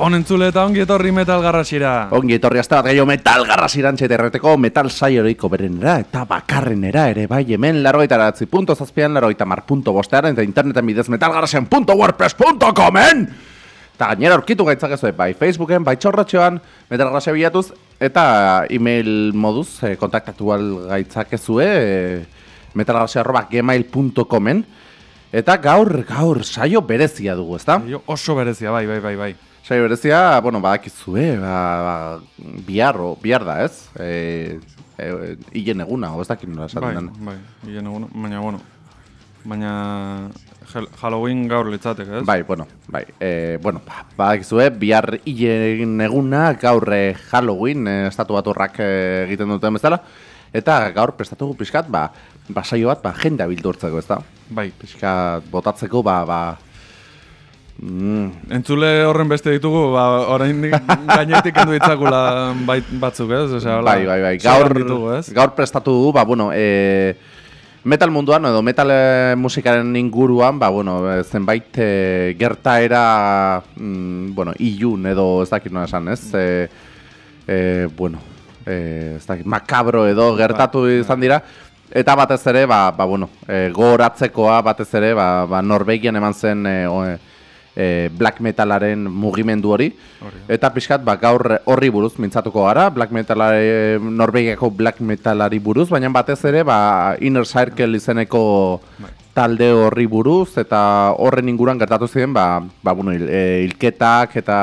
Gabon entzule eta ongi etorri metal garrasira. Ongi etorri azte bat gehiago metal garrasiran erreteko metal saioriko berenera eta bakarrenera ere bai hemen larogeita ratzi punto zazpian larogeita mar punto bostearen eta interneten bidez metalgarrasian punto wordpress punto comen eta gainera aurkitu gaitzakezu bai Facebooken, bai txorratxoan metal garrasia bilatuz eta email moduz eh, kontaktatu al gaitzakezue eh, metalgarrasia arroba gmail.comen eta gaur, gaur, saio berezia dugu, ezta? Jo, oso berezia, bai, bai, bai, bai. Saio berezia, bueno, badakizue, ba, ba, bihar, o, bihar da, ez? E, e, Ilen eguna, o ez dakit nola esaten Bai, den. bai, igen eguna, baina, bueno, baina Halloween gaur litzatek, ez? Bai, bueno, bai. E, bueno, ba, badakizue, bihar hilen eguna, gaur e, Halloween, e, estatu bat horrak egiten duten bezala, eta gaur prestatu pixkat, ba, ba saio bat, ba, jendea bildurtzeko, ez da? Bai. Pixkat botatzeko, ba, ba, mm, Entzule horren beste ditugu, ba, orain gainetik kendu ditzakula bai, batzuk, ez? Osea, hola, Bai, bai, bai. Gaur, ditugu, ez? gaur prestatu dugu, ba, bueno, e, metal munduan edo metal e, musikaren inguruan, ba, bueno, e, zenbait e, gertaera, mm, bueno, ilun edo ez dakit nola esan, ez? E, e, bueno, e, ez dakit, makabro edo gertatu Bai, izan dira. Eta batez ere, ba, ba bueno, e, gogoratzekoa batez ere, ba, ba Norvegian eman zen e, o, e, e, black metalaren mugimendu hori. Da. Eta pixkat, ba, gaur horri buruz mintzatuko gara, black metalare, Norvegiako black metalari buruz, baina batez ere, ba, Inner Circle izeneko Bai. talde horri buruz, eta horren inguruan gertatu ziren, ba, ba bueno, hil, e, hilketak eta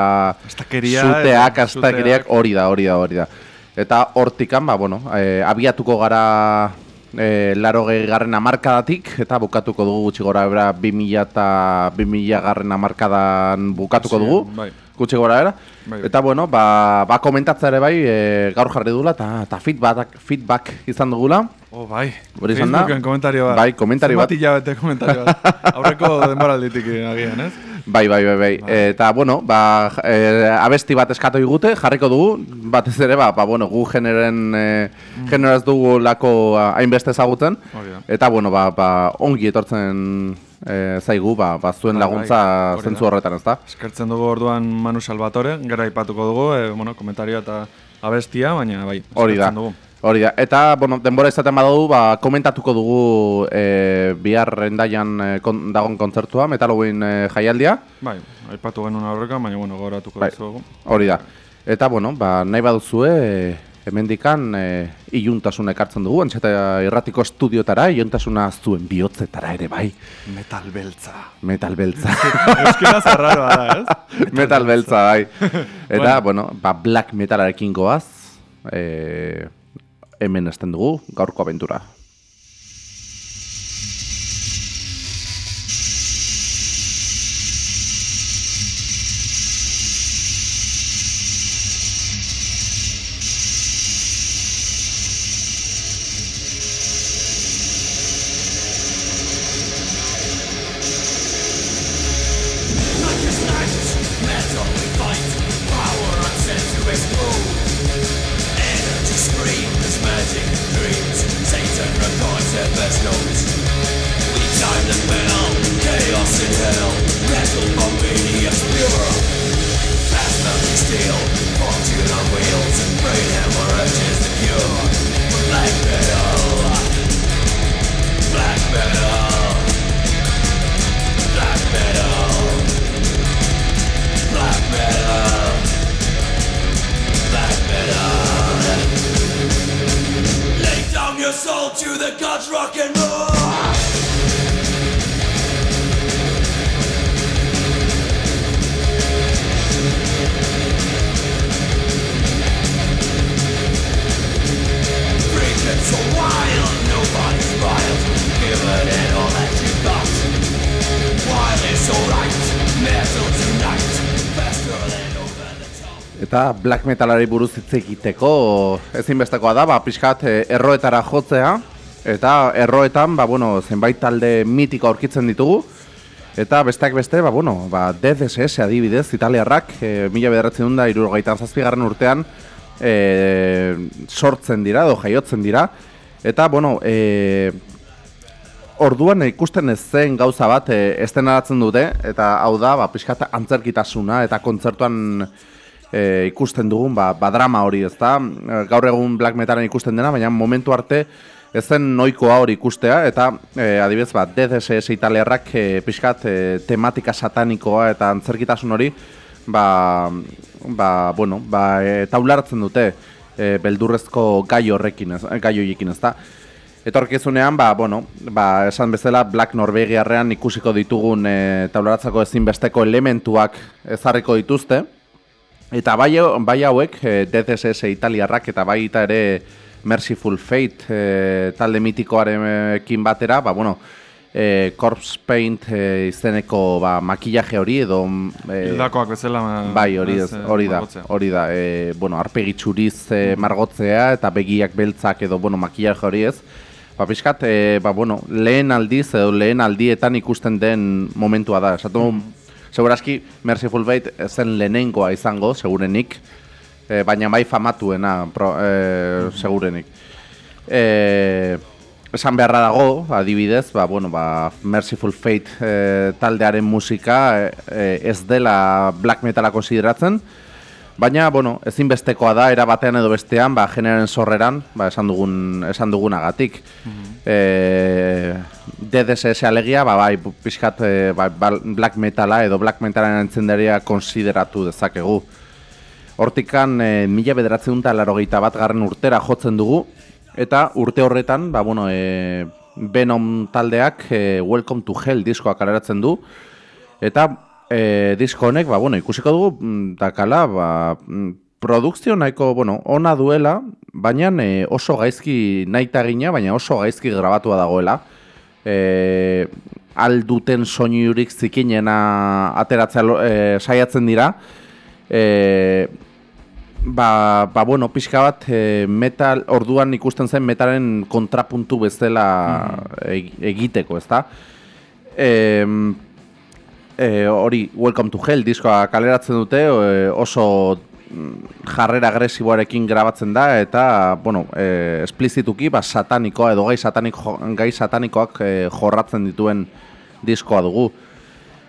Astakeria, zuteak, astakeriak, zuteak. hori da, hori da, hori da. Eta hortikan, ba, bueno, e, abiatuko gara e, laro garren amarkadatik, eta bukatuko dugu gutxi gora ebra 2000 eta 2000 garren amarkadan bukatuko dugu, bai. gutxi gora era. Bai, bai. Eta bueno, ba, ba komentatzea ere bai, e, gaur jarri dugula, eta, eta feedback, feedback izan dugula. Oh, bai. Hori izan da? Facebooken komentario bat. Bai, komentario bat. Zenbat hilabete komentario bat. Aurreko denboralditik agian, ez? Bai, bai, bai, bai. Eta, bueno, ba, e, abesti bat eskatu digute, jarriko dugu, batez ere, ba, ba bueno, gu generen, e, Mm. generaz dugu lako hainbeste ezagutzen. Eta, bueno, ba, ba, ongi etortzen e, zaigu, ba, ba, zuen Bai, bai, laguntza hori zentzu horretan, ezta? Eskertzen dugu orduan Manu Salvatore, gero aipatuko dugu, e, bueno, komentario eta abestia, baina bai, Hori da. eskertzen dugu. Hori da. Eta, bueno, denbora izaten badugu, ba, komentatuko dugu e, bihar endaian e, kon, dagon kontzertua, Metalowin e, jaialdia. Bai, aipatu genuen aurrekan, baina bueno, goratuko Bai. dizuegu. Hori da. Eta, bueno, ba, nahi baduzue, e, hemendikan e, iluntasun ekartzen dugu, antxeta irratiko estudiotara, iluntasuna zuen bihotzetara ere bai, Metal beltza. metal beltza. Euskera zarraroa da, ez? metal beltza, bai. Eta, Bueno. bueno, ba, black metalarekin goaz, e, hemen esten dugu, gaurko abentura. Black metalari buruz hitz egiteko. Ezinbestekoa da, ba, pixkat eh, erroetara jotzea, eta erroetan, ba, bueno, zenbait talde mitiko aurkitzen ditugu, eta besteak beste, ba, bueno, ba, DDSS adibidez, italiarrak, e, mila bederatzen da, irurgaitan zazpigarren urtean, e, sortzen dira, edo jaiotzen dira, eta, bueno, e, orduan ikusten ez zen gauza bat e, estenaratzen dute, eta hau da, ba, pixkat antzerkitasuna, eta kontzertuan e, ikusten dugun, ba, ba drama hori, ez da? Gaur egun black metalen ikusten dena, baina momentu arte ez zen noikoa hori ikustea, eta e, adibidez, ba, DDSS italiarrak e, pixkat e, tematika satanikoa eta antzerkitasun hori, ba, ba, bueno, ba, e, taulartzen dute e, beldurrezko gai horrekin, ez, gai horiekin, ez da? Etorkizunean, ba, bueno, ba, esan bezala Black Norvegiarrean ikusiko ditugun e, taularatzako ezinbesteko elementuak ezarriko dituzte. Eta bai, bai hauek, e, DCSS italiarrak eta bai eta ere Merciful Fate e, talde mitikoarekin batera, ba, bueno, e, Corpse Paint e, izeneko ba, makillaje hori edo... E, Hildakoak bezala... Bai, hori, ez, hori da, hori da. E, bueno, arpegitxuriz e, margotzea eta begiak beltzak edo, bueno, makillaje hori ez. Ba, pixkat, e, ba, bueno, lehen aldiz edo lehen aldietan ikusten den momentua da. Esatu, mm. Segurazki, Merciful Fate zen lehenengoa izango, segurenik, e, baina bai famatuena, pro, e, segurenik. E, esan beharra dago, adibidez, ba, bueno, ba, Merciful Fate e, taldearen musika e, ez dela black metala konsideratzen, Baina, bueno, ezinbestekoa da, era batean edo bestean, ba, generaren sorreran, ba, esan, dugun, esan dugunagatik. Mm -hmm. e, DDSS alegia, ba, bai, pixkat e, ba, black metala edo black metalen entzenderia konsideratu dezakegu. Hortikan, e, mila bederatzen dut alarogeita bat garren urtera jotzen dugu, eta urte horretan, ba, bueno, e, Venom taldeak e, Welcome to Hell diskoak aleratzen du, eta e, disko honek, ba, bueno, ikusiko dugu, mm, dakala, ba, mm, produkzio nahiko, bueno, ona duela, baina e, oso gaizki naita gina, baina oso gaizki grabatua dagoela. E, alduten soinurik zikinena ateratzea e, saiatzen dira. E, ba, ba, bueno, pixka bat, e, metal, orduan ikusten zen metalen kontrapuntu bezala mm. egiteko, ezta? E, e, hori Welcome to Hell diskoa kaleratzen dute e, oso mm, jarrera agresiboarekin grabatzen da eta bueno, e, esplizituki ba, satanikoa edo gai, satanik, gai satanikoak e, jorratzen dituen diskoa dugu.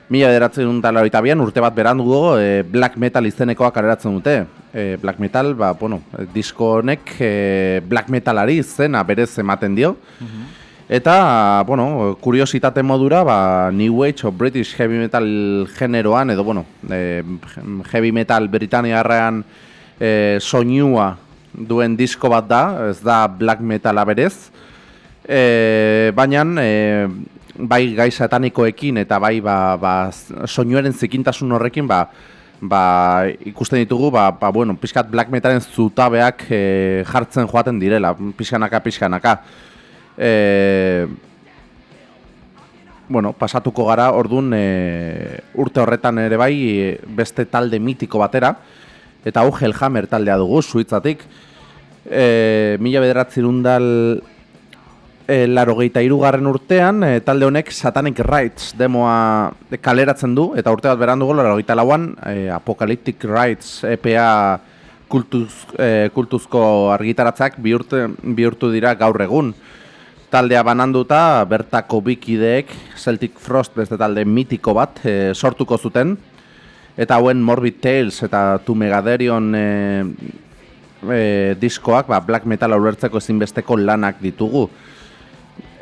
Mila ederatzen dut eta bian, urte bat berandu dugu, e, black metal izenekoak kaleratzen dute. E, black metal, ba, bueno, disko honek e, black metalari izena berez ematen dio. Mhm. Eta, bueno, kuriositate modura, ba, New Age o British Heavy Metal generoan, edo, bueno, e, Heavy Metal Britaniarrean e, soinua duen disko bat da, ez da Black Metal aberez. E, Baina, e, bai gai satanikoekin eta bai ba, ba, soinuaren zikintasun horrekin, ba, ba, ikusten ditugu, ba, ba, bueno, pixkat Black Metalen zutabeak e, jartzen joaten direla, pixkanaka, pixkanaka e, bueno, pasatuko gara ordun e, urte horretan ere bai beste talde mitiko batera eta hau Hellhammer taldea dugu suitzatik. E, mila bederatzi rundal e, laro irugarren urtean e, talde honek Satanic Rights demoa kaleratzen du eta urte bat beran dugu laro lauan e, Apocalyptic Rights EPA kultuz, e, kultuzko argitaratzak bihurtu, bihurtu dira gaur egun taldea bananduta bertako bikideek Celtic Frost beste talde mitiko bat e, sortuko zuten eta hauen Morbid Tales eta Tu Megaderion e, e, diskoak ba, black metal aurrertzeko ezinbesteko lanak ditugu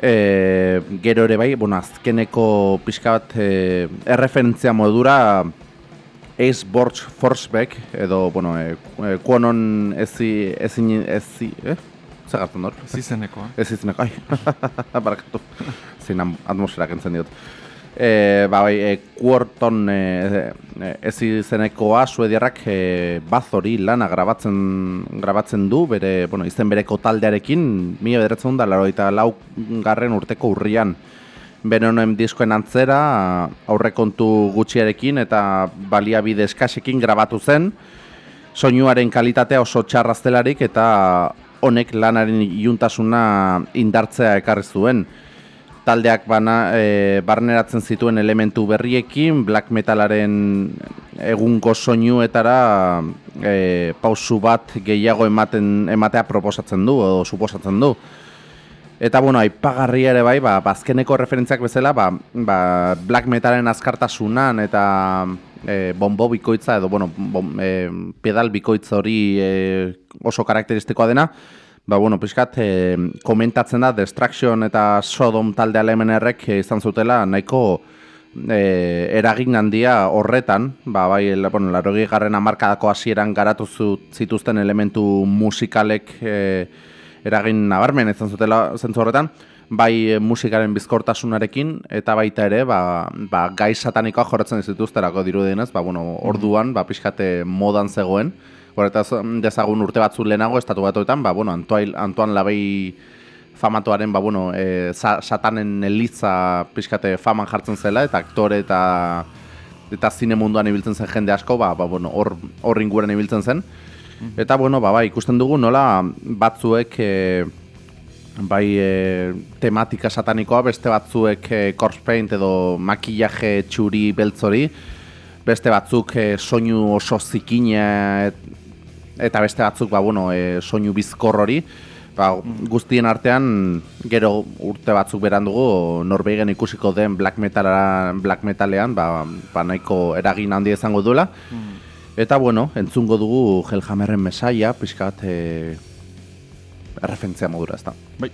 e, gero ere bai, bueno, azkeneko pixka bat e, erreferentzia modura Ace Borch Forsbeck edo, bueno, e, e, kuonon ezi, ezi, ezi, eh? Zer gartzen dut? Ez izeneko, eh? Ez izeneko, ai. Barakatu. Zein atmosfera kentzen diot. E, ba, bai, e, kuorton e, e, ez izenekoa suediarrak e, bazori lana grabatzen, grabatzen du, bere, bueno, izen bereko taldearekin, mila bederatzen da, laro eta lau garren urteko urrian. Bene honen diskoen antzera, aurrekontu gutxiarekin eta baliabide eskasekin grabatu zen, soinuaren kalitatea oso txarraztelarik eta honek lanaren iuntasuna indartzea ekarri zuen. taldeak bana, e, barneratzen zituen elementu berriekin, black metalaren egungo soinuetara e, pausu bat gehiago ematen ematea proposatzen du edo suposatzen du. Eta bueno, aipagarria ere bai, ba, bazkeneko referentziak bezala, ba, ba, black metalen azkartasunan eta e, bombo bikoitza edo bueno, bom, e, pedal bikoitza hori e, oso karakteristikoa dena, ba bueno, pixkat e, komentatzen da Destruction eta Sodom talde alemenerrek izan zutela nahiko e, eragin handia horretan, ba, bai, bueno, larogi garren amarkadako hasieran garatu zituzten elementu musikalek e, eragin nabarmen izan zutela zentzu horretan, bai e, musikaren bizkortasunarekin eta baita ere, ba, ba, gai satanikoa jorratzen zituzterako dirudienez, ba, bueno, orduan, ba, pixkate modan zegoen, horretaz dezagun urte batzu lehenago, estatu batuetan, ba, bueno, Antoine, Antoine Labei famatuaren, ba, bueno, e, sa, satanen eliza pixkate faman jartzen zela, eta aktore eta eta zine munduan ibiltzen zen jende asko, ba, ba bueno, hor hor inguruan ibiltzen zen. Eta bueno, ba, bai, ikusten dugu nola batzuek e, bai e, tematika satanikoa, beste batzuek e, corpse paint edo makillaje txuri beltzori, beste batzuk e, soinu oso zikina et, eta beste batzuk ba, bueno, e, soinu bizkor hori, ba, guztien artean gero urte batzuk berandugu Norbeigen ikusiko den black, metala, black metalean ba, ba nahiko eragin handia izango duela. Eta bueno, entzungo dugu Hellhammerren mesaia, pixkat e, erreferentzia modura ez da. Bai.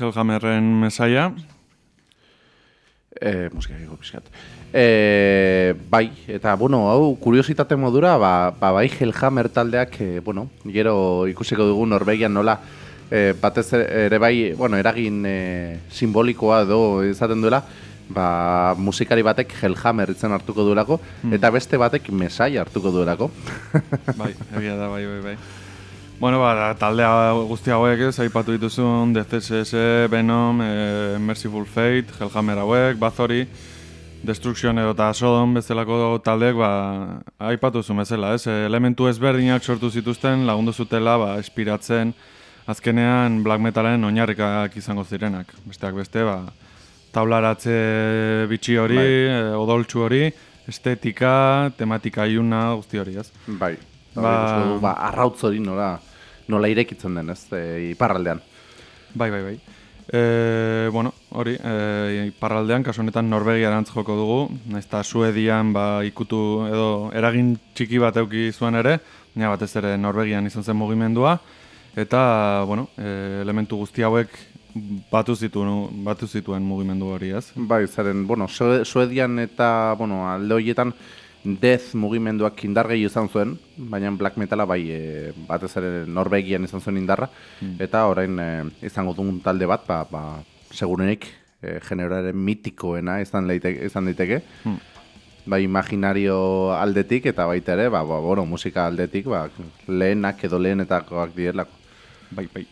Hellhammerren mesaia. E, musika gehiago pixkat. E, bai, eta, bueno, hau, kuriositate modura, ba, ba bai Hellhammer taldeak, e, bueno, gero ikusiko dugu Norvegian nola e, batez ere bai, bueno, eragin e, simbolikoa edo izaten duela, ba, musikari batek Hellhammer itzen hartuko duelako, eta beste batek Mesai hartuko duelako. Bai, egia da, bai, bai, bai. Bueno, ba, taldea guzti hauek ez, aipatu dituzun, The CSS, Venom, e, Merciful Fate, Hellhammer hauek, Bathory, Destruction edo eta Sodom bezalako taldeek, ba, aipatu zuen bezala, ez? Elementu ezberdinak sortu zituzten, lagundu zutela, ba, espiratzen, azkenean black metalen oinarrikak izango zirenak. Besteak beste, ba, taularatze bitxi hori, Bai. e, odoltsu hori, estetika, tematika iuna, guzti hori, ez? Bai. Ba- Ba, ba, arrautz hori nola, nola irekitzen den, ez, e, iparraldean. Bai, bai, bai. E, bueno, hori, e, iparraldean, kasu honetan Norvegiarantz joko dugu, eta Suedian ba, ikutu edo eragin txiki bat euki zuen ere, baina batez ere Norvegian izan zen mugimendua, eta, bueno, e, elementu guzti hauek batu zituen, batu zituen mugimendu hori, ez? Bai, zeren, bueno, Sue- Suedian eta, bueno, alde horietan death mugimenduak indar gehi izan zuen, baina black metala bai e, batez ere Norvegian izan zuen indarra, eta orain e, izango dugun talde bat, ba, ba segurenik e, generoaren mitikoena izan, leiteke, izan daiteke, bai imaginario aldetik eta baita ere, ba, ba, bueno, musika aldetik, ba, lehenak edo lehenetakoak direlako. Bai, bai.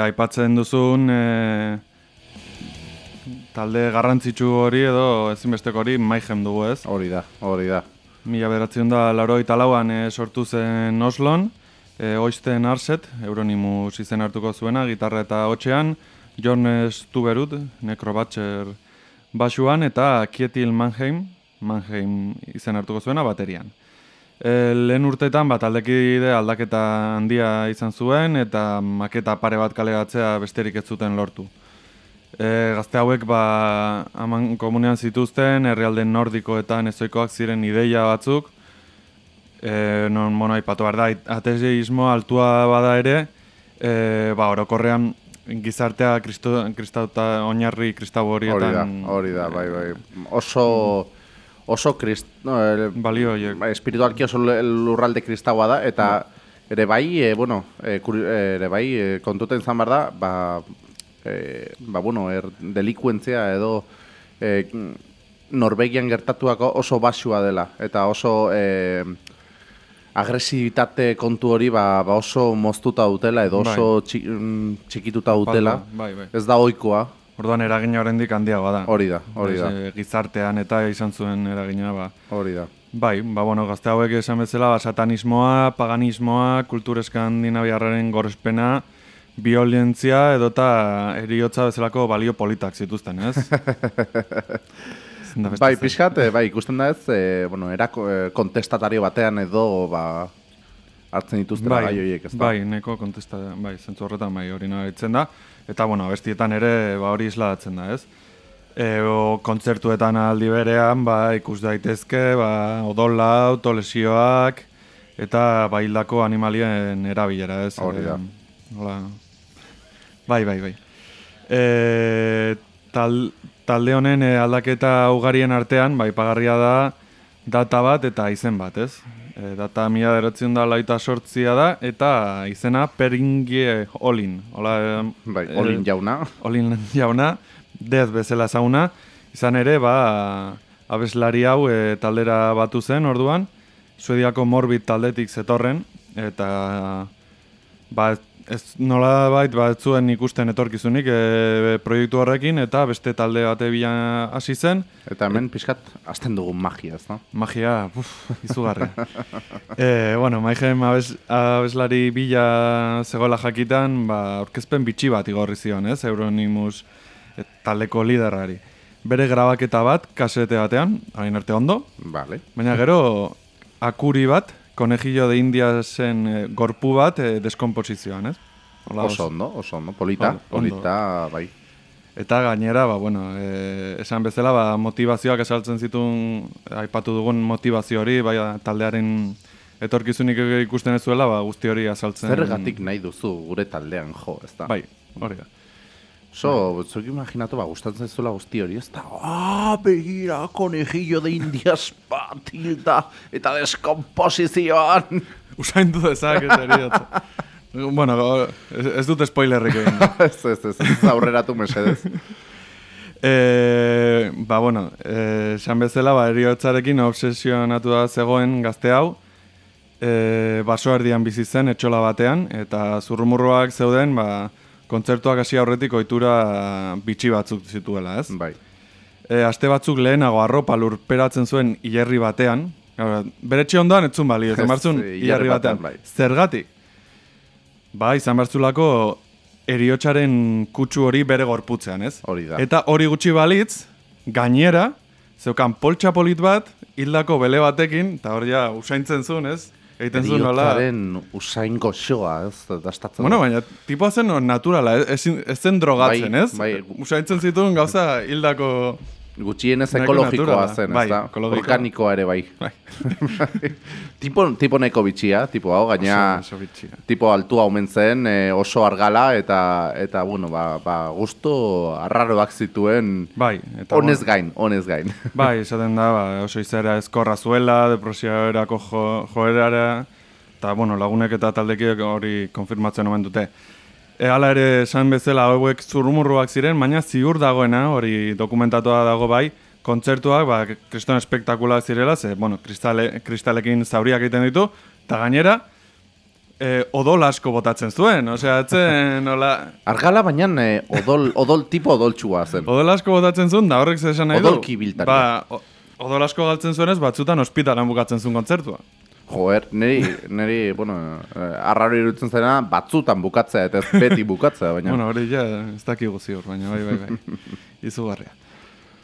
Aipatzen duzun e, talde garrantzitsu hori edo ezinbesteko hori Mayhem dugu ez. Hori da, hori da. Mila beratzen da laro lauan e, sortu zen Oslon, e, Oisten Arset, Euronimus izen hartuko zuena, gitarra eta hotxean, John Stuberud, Necrobatcher basuan, eta Kietil Mannheim, Mannheim izen hartuko zuena, baterian. E, lehen urteetan bat aldekide aldaketa handia izan zuen eta maketa pare bat kaleratzea besterik ez zuten lortu. E, gazte hauek ba, haman komunean zituzten, herrialde nordikoetan ezoikoak ziren ideia batzuk, e, non mono aipatu behar da, ateismo altua bada ere, e, ba, orokorrean gizartea kristo, kristauta, oinarri kristau Hori da, horietan hori da, bai, bai. Oso, oso krist, no, eh, balio horiek. Ba, espiritualki oso lurralde kristaua da, eta ere bai, e, bueno, e, kuri- e, ere bai, e, kontuten behar da, ba, e, ba, bueno, er, delikuentzia edo e, Norvegian gertatuako oso basua dela, eta oso e, agresibitate kontu hori ba, ba oso moztuta dutela, edo Bai. oso mm, txikituta dutela, Bai, bai. ez da ohikoa, Orduan eragina oraindik handiagoa da. hori da, hori da, eh, gizartean eta izan zuen eragina, ba. hori da. Bai, ba, bueno, gazte hauek esan bezala, ba, satanismoa, paganismoa, kultur eskandinaviarraren gorespena, violentzia edota eriotza bezalako balio politak zituzten, ez? Bai, pixkat, eh, bai, ikusten da ez, e, bueno, erako e, kontestatario batean edo, ba, hartzen dituzten gai horiek, ez da? bai, neko kontesta, bai, zentzu horretan bai, hori nabaritzen da. Eta, bueno, abestietan ere, ba, hori isladatzen da, ez? E, o, kontzertuetan aldi berean, ba, ikus daitezke, ba, odola, autolesioak, eta baildako animalien erabilera, ez? Hori da. E, hola. Bai, bai, bai. E, tal, talde honen e, aldaketa ugarien artean, bai, pagarria da data bat eta izen bat, ez? E, data mila deratzen da laita sortzia da, eta izena Peringie Olin. Hola, e, Bai, olin jauna. Olin jauna, dez bezala zauna, izan ere, ba, abeslari hau e, taldera batu zen orduan, Suediako Morbid taldetik zetorren, eta ba, ez nola bait, ba, ez zuen ikusten etorkizunik e, proiektu horrekin, eta beste talde bate bila hasi zen, Eta hemen pixkat, azten dugun magia, ez da? magia, uf, izugarria. e, bueno, maigen abes, abeslari bila zegoela jakitan, ba, orkezpen bitxi bat igorri zion, ez, Euronimus e, taldeko liderrari. Bere grabaketa bat, kasete batean, hain arte ondo, Vale. baina gero akuri bat, konejillo de Indiasen e, gorpu bat e, deskomposizioan, ez? Hola, Oso ondo, oso ondo, polita, Ondo, polita, bai. Eta gainera, ba, bueno, e, esan bezala, ba, motivazioak esaltzen zituen, aipatu dugun motivazio hori, bai, taldearen etorkizunik ikusten ez zuela, ba, guzti hori azaltzen. Zergatik nahi duzu gure taldean jo, ez da? Bai, hori da. So, zuk imaginatu, ba, gustatzen zuela guzti hori, ez da? Ah, begira, konejillo de indias bat, hilda, eta deskomposizioan. Usaindu dezak, ez eriotza. bueno, ez, ez dut spoilerrik egin. ez, ez, ez, ez aurreratu mesedez. E, ba, bueno, e, esan bezala, ba, eriotzarekin obsesionatu da zegoen gazte hau, e, baso erdian bizi zen, etxola batean, eta zurrumurruak zeuden, ba, kontzertuak hasi aurretik ohitura bitxi batzuk zituela, ez? Bai. E, aste batzuk lehenago arropa lurperatzen zuen hilerri batean, Gara, bere etxe ondoan etzun bali, ez Ez, martzun eh, hilerri batean. bai. Zergatik? Ba, izan bertzulako eriotsaren kutsu hori bere gorputzean, ez? Hori da. Eta hori gutxi balitz, gainera, zeukan poltsa polit bat, hildako bele batekin, eta hori ja usaintzen zuen, ez? Egiten zuen nola... Eriotzaren usain goxoa, ez, dastatzen. Bueno, baina tipoa zen naturala, ez, ez, ez zen drogatzen, Bai, ez? bai. Usaintzen zituen gauza hildako... Gutxienez ekologikoa zen, Bai, ez da? ekologikoa. Organikoa ere bai. Bai. tipo, tipo neko bitxia, tipo hau, gaina... Oso, oso bitxia. tipo altua omen zen, e, oso argala, eta, eta bueno, ba, ba, gusto arraroak zituen, Bai, eta honez gain, honez gain. Bai, esaten da, ba, oso izera ezkorra zuela, depresiorako jo, joerara, eta bueno, lagunek eta taldekiek hori konfirmatzen omen dute. E, hala ere, esan bezala hauek zurrumurruak ziren, baina ziur dagoena, hori dokumentatua dago bai, kontzertuak, ba, kriston espektakulak zirela, ze, bueno, kristale, kristalekin zauriak egiten ditu, eta gainera, e, odol asko botatzen zuen, osea, etzen, nola, Argala baina e, odol, odol tipo odoltsua zen. Odol asko botatzen zuen, da horrek zer esan nahi du? Odolki. Ba, o- odol asko galtzen zuenez, batzutan ospitalan bukatzen zuen kontzertua. Joer, niri, niri, bueno, eh, arraro iruditzen zena batzutan bukatzea, eta ez beti bukatzea, baina... Bueno, hori ja, ez dakigu ziur, baina bai, bai, bai. Izugarria.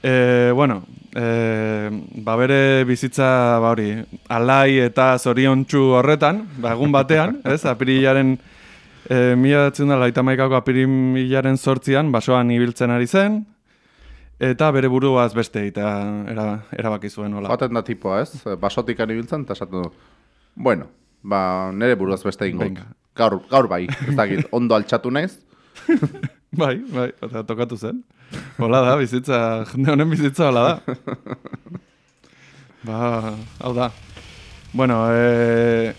E, bueno, e, ba bere bizitza, ba hori, alai eta zoriontsu horretan, ba egun batean, ez, apirilaren, e, mila datzen da, laita maikako apirilaren sortzian, basoan ibiltzen ari zen, eta bere buruaz beste, eta era, erabaki zuen hola. Joaten da tipoa, ez? Basotik ibiltzen, eta esaten du. Bueno, ba, nire buruaz beste. Venga. Gaur, gaur bai, ez dakit, ondo altxatu naiz. Bai, bai, eta tokatu zen. Hola da, bizitza, jende honen bizitza hola da. Ba, hau da. Bueno, e,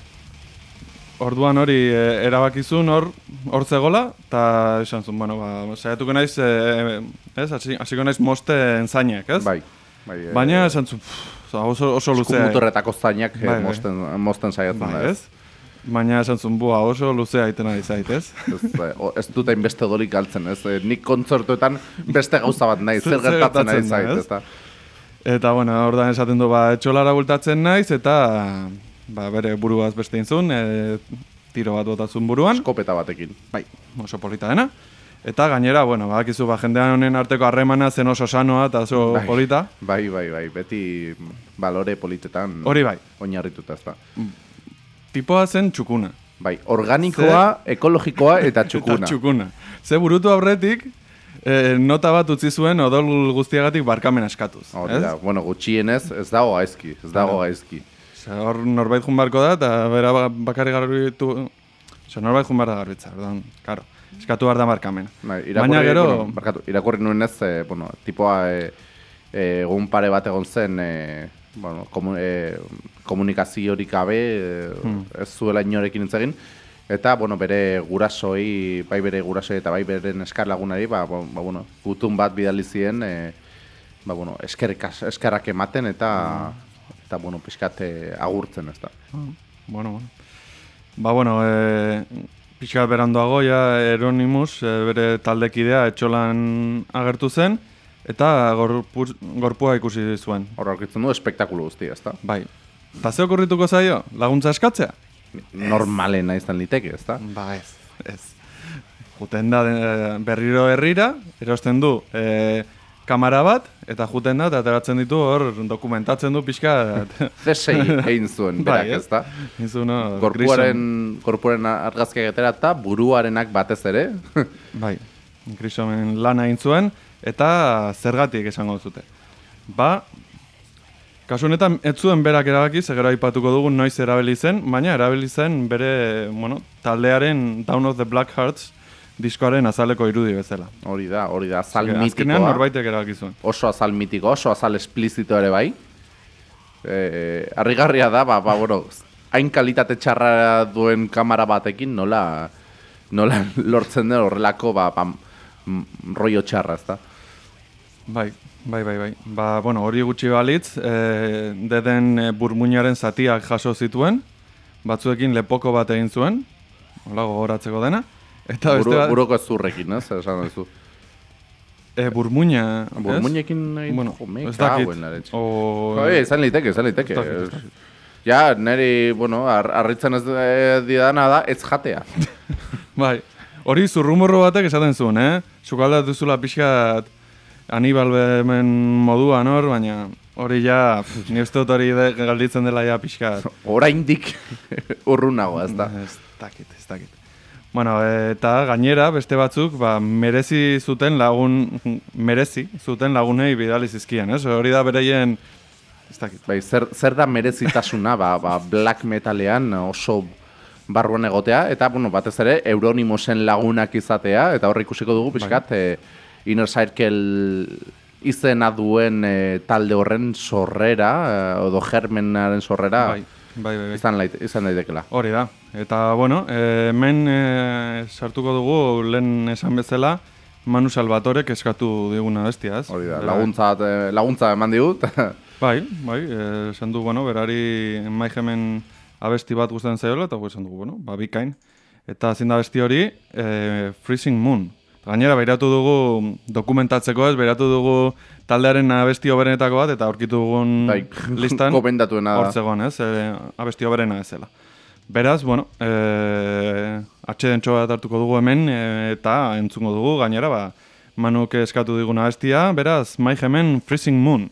orduan hori e, erabakizun hor, hor zegola, eta esan zuen, bueno, ba, saiatuko naiz, e, ez, hasi- hasiko naiz moste enzainek, ez? Bai, bai. Baina esan zuen, pff, oso, oso luzea. Eskumuturretako zainak eh, Bai, bai. mosten, mosten saiatzen Bai, da, ez? Baina esan zuen, bua, oso luzea egiten ari zait, ez? Ez, eh, ez dut hainbeste odolik galtzen, ez? Eh, Nik kontzertuetan beste gauza bat nahi, Zer- gertatzen da, zait, ez? da? Eta, bueno, ordan esaten du, ba, etxolara bultatzen naiz, eta ba, bere buruaz beste inzun, e, tiro bat botatzun buruan. Eskopeta batekin. Bai, oso polita dena. Eta gainera, bueno, badakizu, ba, jendean honen arteko harremana zen oso sanoa eta oso Bai. polita. Bai, bai, bai, beti balore politetan Hori bai, oinarrituta ez da. tipoa zen txukuna. Bai, organikoa, ekologikoa eta txukuna. Eta txukuna. Ze burutu aurretik, e, nota bat utzi zuen odol guztiagatik barkamen eskatuz. Hori da, bueno, gutxienez ez dago gaizki, ez dago gaizki. Hor norbait jun da, eta bera ba- bakarrik garbitu... Osea, norbait jun da garbitza, orduan, karo. Eskatu behar da markamena. Bai, irakurri, Baina gero... bueno, barkatu, irakurri nuen ez, eh, bueno, tipoa eh, eh, egun pare bat egon zen, eh, bueno, komu, eh, komunikaziorik gabe, Hmm. ez zuela inorekin egin, eta, bueno, bere gurasoi, bai bere gurasoi eta bai beren eskar lagunari, ba, ba, ba, bueno, gutun bat bidali zien, eh, ba, bueno, eskerrik as- eskerrak ematen eta, eta bueno, pixkat eh, agurtzen, ez da. Ah, bueno, bueno. Ba, bueno, e, pixka bat berandoago, ja, Eronimus, e, bere taldekidea etxolan agertu zen, eta gorpu, gorpua ikusi zuen. Hor aurkitzen du espektakulu guztia, ez da? Bai. Eta ze okurrituko zaio? Laguntza eskatzea? Normalena izan liteke, ez da? Ba ez, ez. Juten da e, berriro herrira, erosten du e, kamera bat, eta juten da, eta ateratzen ditu hor dokumentatzen du pixka... Zesei egin zuen, berak Bai, ez? ez da. Izu, no, Gorpuaren, gorpuaren argazkiak etera eta buruarenak batez ere. Bai, Grisomen lana egin zuen, eta zergatik esango zute. Ba, kasu honetan, ez zuen berak erabaki, zegero aipatuko dugu noiz erabili zen, baina erabili zen bere, bueno, taldearen Down of the Black Hearts diskoaren azaleko irudi bezala. Hori da, hori da, azal Azkenean mitikoa. norbaitek erabaki zuen. Oso azal mitiko, oso azal esplizito ere bai. E, harrigarria da, ba, ba, bueno, hain kalitate txarra duen kamera batekin nola, nola lortzen den horrelako, ba, ba, rollo txarra, ez da. Bai, bai, bai, bai. Ba, bueno, hori gutxi balitz, e, deden e, burmuinaren zatiak jaso zituen, batzuekin lepoko bat egin zuen, hola gogoratzeko dena, eta beste Buru, bat, buruko zurrekin, ez, esan duzu. e, burmuina, ez? Burmuinekin nahi, Bueno, jo, me ez dakit. cago en la leche. O... Bai, izan liteke, izan liteke. Ja, niri, bueno, ar, arritzen ez eh, didana da, ez jatea. Bai, hori zurrumurro batek esaten zuen, eh? Sukaldat duzula pixkat Anibal hemen moduan hor, baina hori ja, ni uste dut hori de, galditzen dela ja pixkat. Oraindik urrunago, ez da. Ez dakit, ez dakit. Bueno, eta gainera beste batzuk ba, merezi zuten lagun, merezi zuten lagunei bidali zizkien, ez? Hori da bereien, ez dakit. Bai, zer, zer da merezitasuna, ba, ba, black metalean oso barruan egotea, eta, bueno, batez ere, Euronimosen lagunak izatea, eta horre ikusiko dugu, pixkat, e, Inner Circle izena duen e, talde horren sorrera, e, odo germenaren sorrera, Bai, bai, bai. bai. izan, izan daitekela. Hori da. Eta, bueno, e, hemen e, sartuko dugu lehen esan bezala, Manu Salvatorek eskatu diguna bestia, ez? Hori da, laguntza, eh, laguntza eman digut, Bai, bai, eh, esan du, bueno, berari maijemen abesti bat gustatzen zaiola, eta esan dugu, bueno, ba, bikain. Eta zin da abesti hori, e, Freezing Moon. Gainera, beiratu dugu dokumentatzeko ez, beiratu dugu taldearen abesti oberenetako bat, eta aurkitu dugun Bai, listan, gomendatuena da. hor zegoen, ez, e, abesti oberena ez. Beraz, bueno, e, atxeden bat hartuko dugu hemen, e, eta entzungo dugu, gainera, ba, Manuk eskatu diguna abestia, beraz, maijemen Freezing Moon.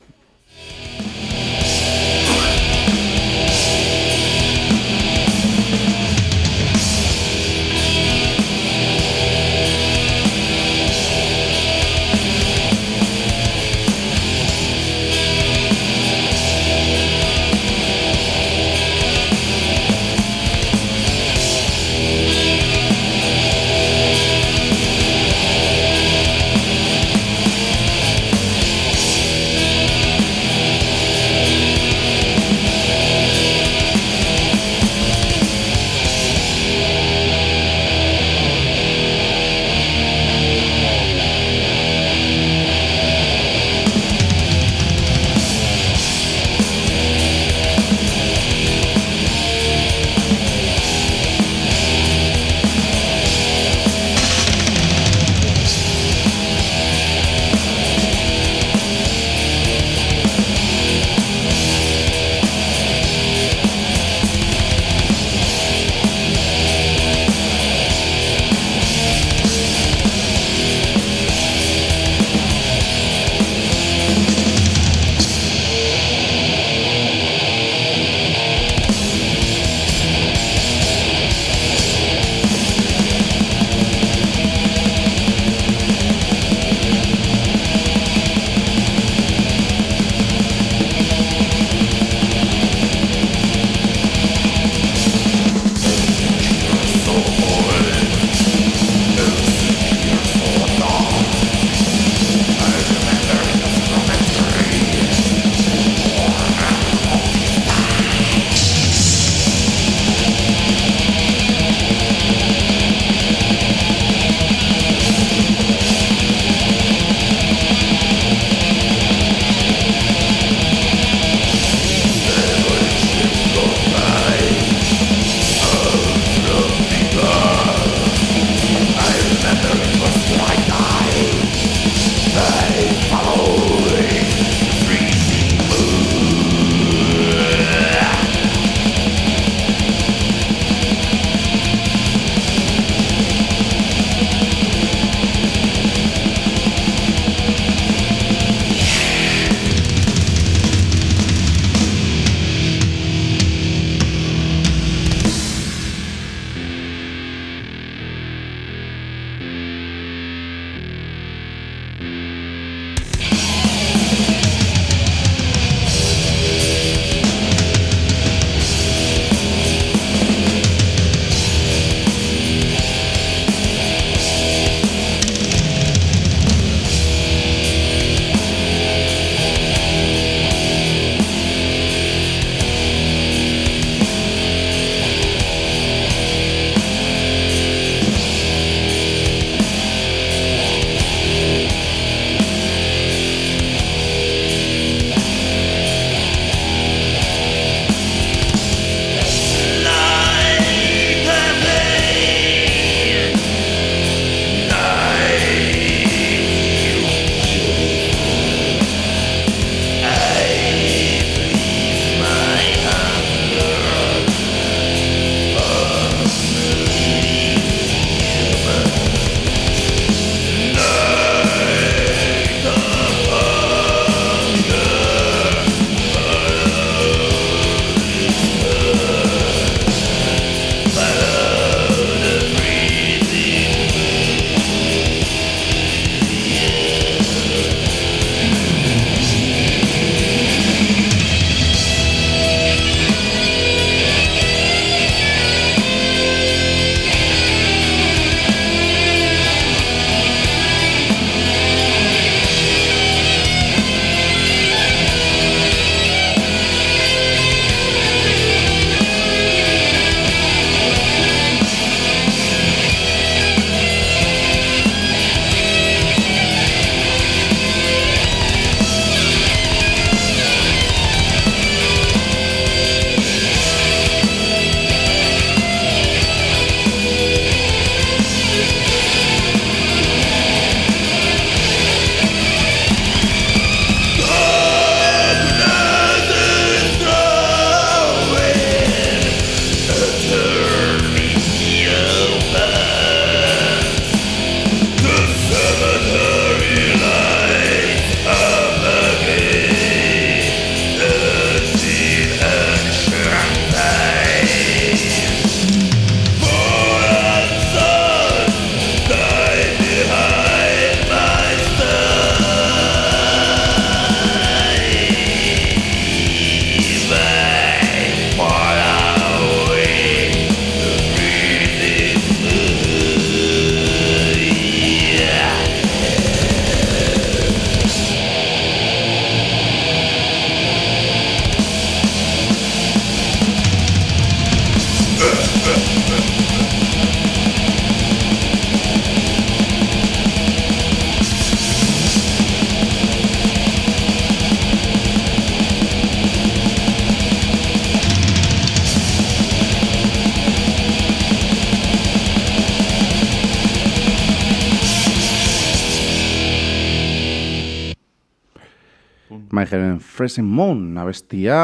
Freezing Moon abestia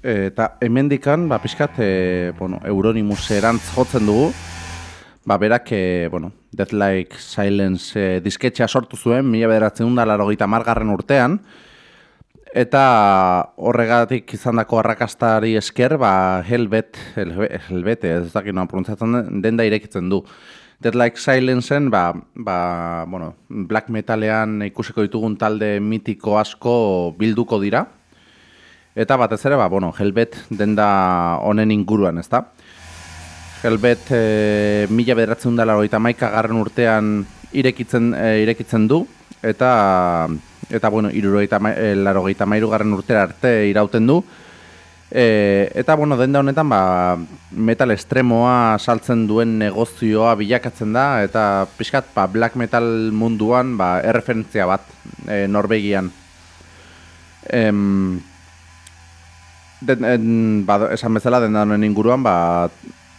eta hemendikan ba pixkat e, bueno, Euronymous erantz jotzen dugu. Ba berak e, bueno, Death Like Silence e, disketxea sortu zuen mila bederatzen da larogeita margarren urtean. Eta horregatik izandako arrakastari esker ba Helbet, Helbet ez dakit noa pronuntzatzen den, denda irekitzen du Dead Like Silenceen, ba, ba, bueno, black metalean ikusiko ditugun talde mitiko asko bilduko dira. Eta batez ere, ba, bueno, Helbet denda honen inguruan, ezta? Helbet e, mila bederatzen dela hori garren urtean irekitzen, e, irekitzen du. Eta, eta bueno, irurogeita, e, larogeita mairu garren urtera arte irauten du. E, eta, bueno, denda honetan, ba, metal estremoa saltzen duen negozioa bilakatzen da, eta pixkat, ba, black metal munduan, ba, erreferentzia bat, e, Norvegian. Em, den, en, ba, esan bezala, denda honen inguruan, ba,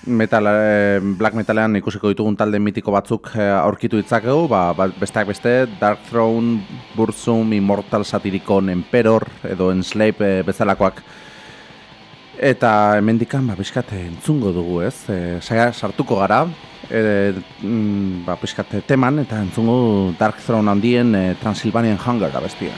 metal, e, black metalean ikusiko ditugun talde mitiko batzuk e, aurkitu ditzakegu, ba, ba, besteak beste, Dark Throne, Bursum, Immortal Satiricon, Emperor, edo Enslave e, bezalakoak, Eta hemendikan ba pizkat entzungo dugu, ez? E, sartuko gara. E, mm, ba pizkat teman eta entzungo Dark Throne handien e, Transylvanian Hunger abestia.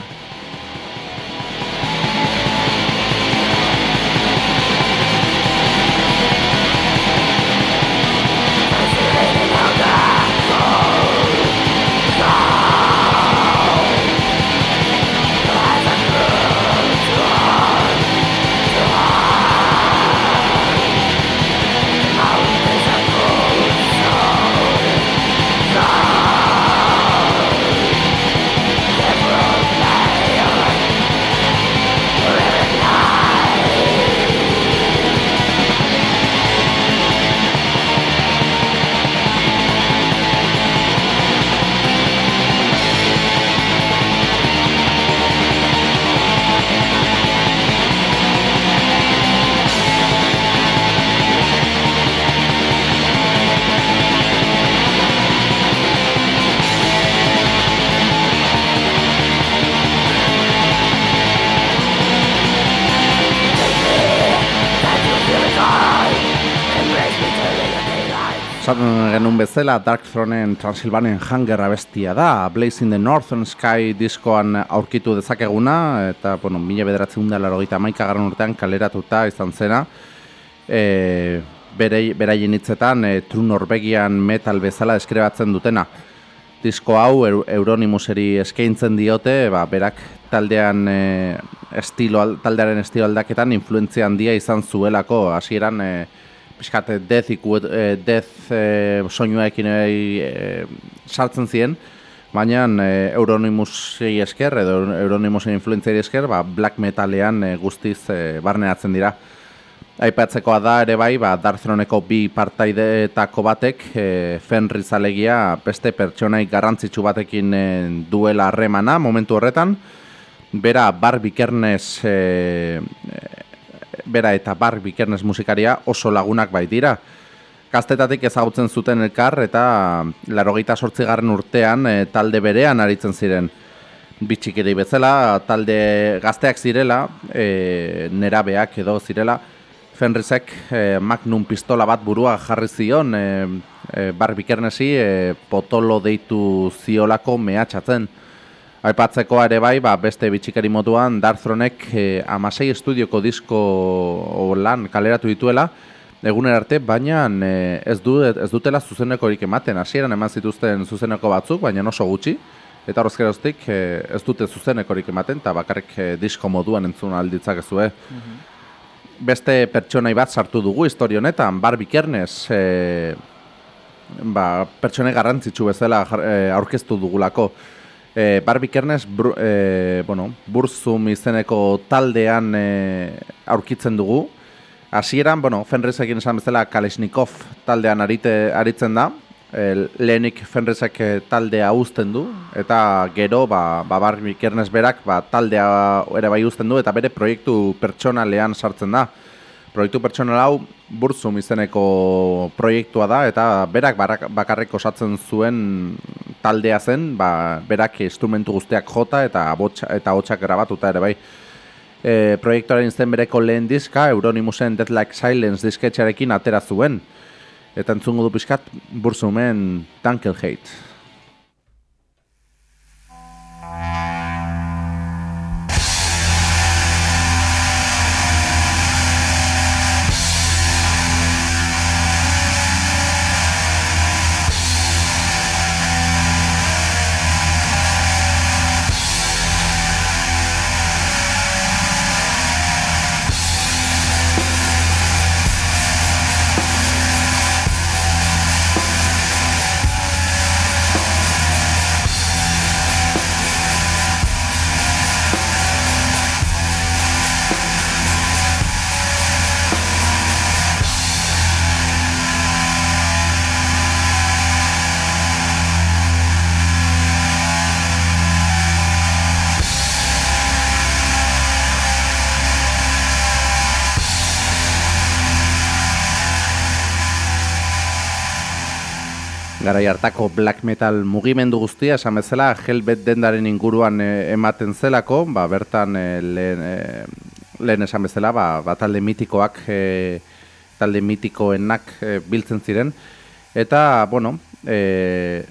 Bezala Dark Throne-en Transylvanian Hunger abestia da, Blaze in the Northern Sky diskoan aurkitu dezakeguna, eta, bueno, mila bederatzen da laro gita maika urtean kaleratuta izan zena, e, bere, beraien hitzetan e, True Norvegian metal bezala eskrebatzen dutena. Disko hau Euronimuseri eskaintzen diote, ba, berak taldean e, estilo, taldearen estilo aldaketan influentzia handia izan zuelako, hasieran e, pixkat death, iku, e, death e, soinuekin e, sartzen ziren, baina e, Euronimusi esker, edo Euronimusen influenziari esker, ba, black metalean e, guztiz e, barneatzen dira. Aipatzekoa da ere bai, ba, Darthroneko bi partaideetako batek, e, Fenriz alegia beste pertsonai garrantzitsu batekin e, duela harremana momentu horretan, bera bar bikernes e, bera eta bar bikernes musikaria oso lagunak bai dira. Gaztetatik ezagutzen zuten elkar eta larogeita sortzigarren urtean e, talde berean aritzen ziren. Bitxikiri bezala, talde gazteak zirela, e, nerabeak edo zirela, Fenrizek e, magnum pistola bat burua jarri zion e, e, bar bikernesi e, potolo deitu ziolako mehatxatzen. Aipatzeko ere bai, ba, beste bitxikari moduan Darthronek eh, amasei estudioko disko lan kaleratu dituela, eguner arte, baina eh, ez, du, ez dutela zuzeneko horik ematen. Hasieran eman zituzten zuzeneko batzuk, baina oso gutxi. Eta horrezkeroztik eh, ez dute zuzeneko horik ematen, eta bakarrik eh, disko moduan entzun alditzak ezue. Mm Beste pertsonai bat sartu dugu historionetan, Barbie Kernes, eh, ba, pertsonai garrantzitsu bezala eh, aurkeztu dugulako. E, Barbie Kernes, br, e, bueno, burzum izeneko taldean e, aurkitzen dugu. Hasieran, bueno, Fenrizekin esan bezala Kalesnikov taldean arite, aritzen da. E, lehenik Fenrizek taldea uzten du. Eta gero, ba, ba Barbie Kernes berak ba, taldea ere bai uzten du. Eta bere proiektu pertsonalean sartzen da. Proiektu pertsonal hau burzum izeneko proiektua da. Eta berak bakarrik osatzen zuen taldea zen, ba, berak instrumentu guztiak jota eta botxa, eta hotxak grabatuta ere bai. E, proiektuaren zen bereko lehen diska, Euronimusen Dead Like Silence disketxarekin atera zuen. Eta entzungo du pixkat, burzumen Dunkel Garai hartako black metal mugimendu guztia, esan bezala, Hellbet dendaren inguruan eh, ematen zelako, ba, bertan eh, lehen, eh, lehen esan bezala, ba, ba talde mitikoak, eh, talde mitikoenak eh, biltzen ziren, eta, bueno, eh,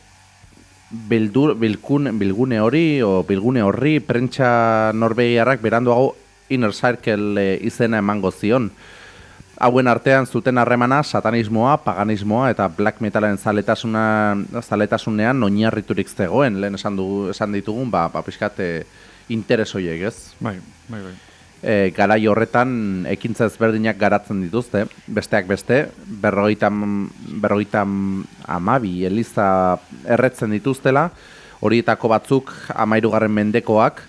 bildur, bilkun, bilgune hori, o bilgune horri, prentsa norbegiarrak beranduago Inner Circle eh, izena emango zion, hauen artean zuten harremana satanismoa, paganismoa eta black metalen zaletasuna, zaletasunean oinarriturik zegoen, lehen esan, dugu, esan ditugun, ba, ba pixkat e, interes horiek, ez? Bai, bai, bai. E, garai horretan ekintza ezberdinak garatzen dituzte, besteak beste, berrogeita, berrogeita amabi eliza erretzen dituztela, horietako batzuk amairugarren mendekoak,